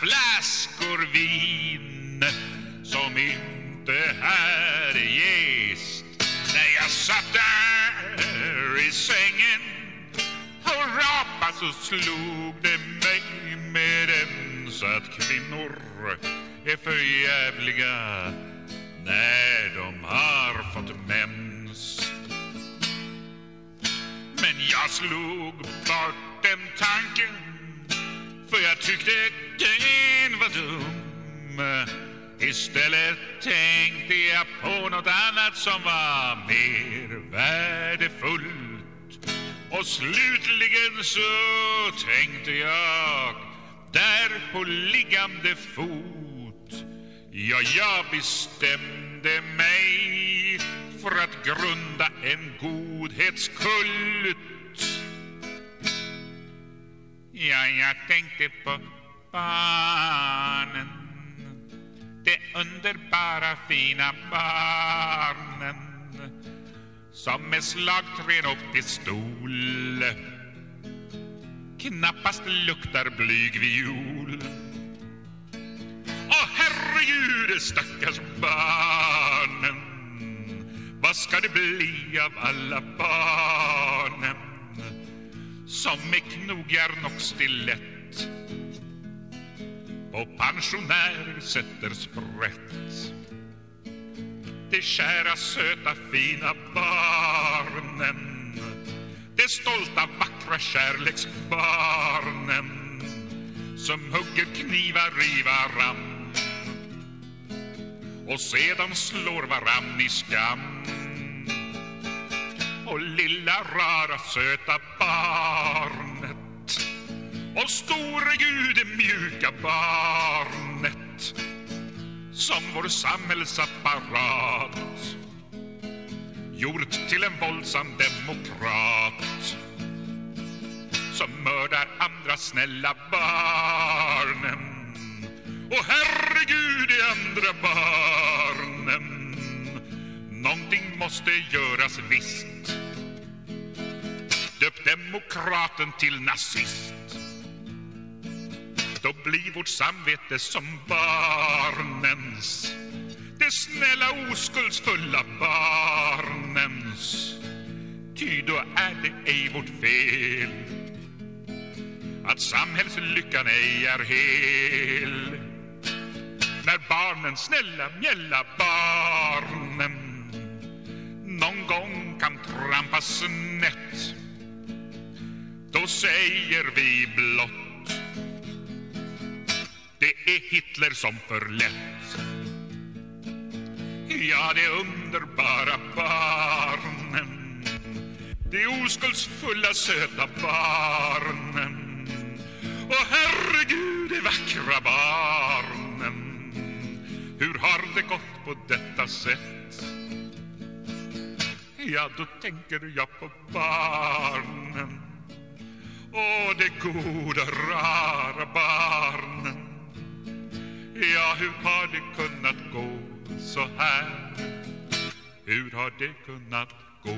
flaskor vin som inte här ges. När jag satt där i sängen och rapade så slog det mig med ens att kvinnor är för jävliga när de har fått mens. Men jag slog bort den tanken för jag tyckte den var dum. Istället tänkte jag på något annat som var mer värdefullt. Och slutligen så tänkte jag där på liggande fot. Ja, jag bestämde mig för att grunda en godhetskult. Ja, jag tänkte på barnen. De underbara fina barnen Som med slagträn och pistol Knappast luktar blyg viol Åh herregud, stackars barnen. Vad ska det bli av alla barnen som med knogjärn och stilett. På pensionärer sätter sprätt. De kära, söta, fina barnen. De stolta, vackra kärleksbarnen. Som hugger knivar i varann och sedan slår varann i skam lilla rara söta barnet. Och store Gud det mjuka barnet. Som vår samhällsapparat. Gjort till en våldsam demokrat. Som mördar andra snälla barnen. Och herregud de andra barnen. Någonting måste göras visst demokraten till nazist. Då blir vårt samvete som barnens. Det snälla oskuldsfulla barnens. Ty då är det ej vårt fel Att samhällslyckan ej är hel. När barnen, snälla, mjälla barnen någon gång kan trampa snett så säger vi blott. Det är Hitler som förlett. Ja, det underbara barnen. De oskuldsfulla söta barnen. Och herregud, de vackra barnen. Hur har det gått på detta sätt? Ja, då tänker jag på barnen. Åh, de goda, rara barnen Ja, hur har det kunnat gå så här? Hur har det kunnat gå